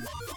you.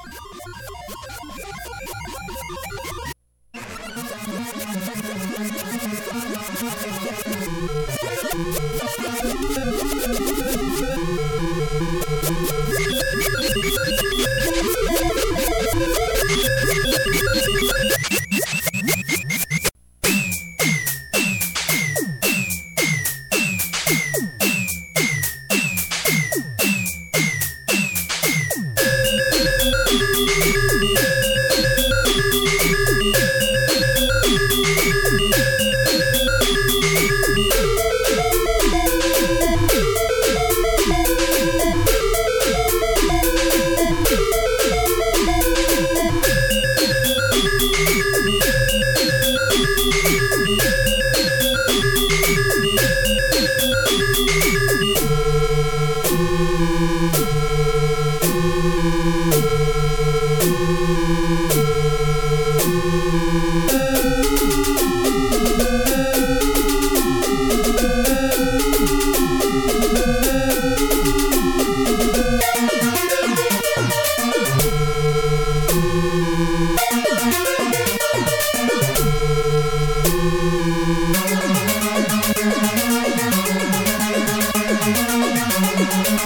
Música Thank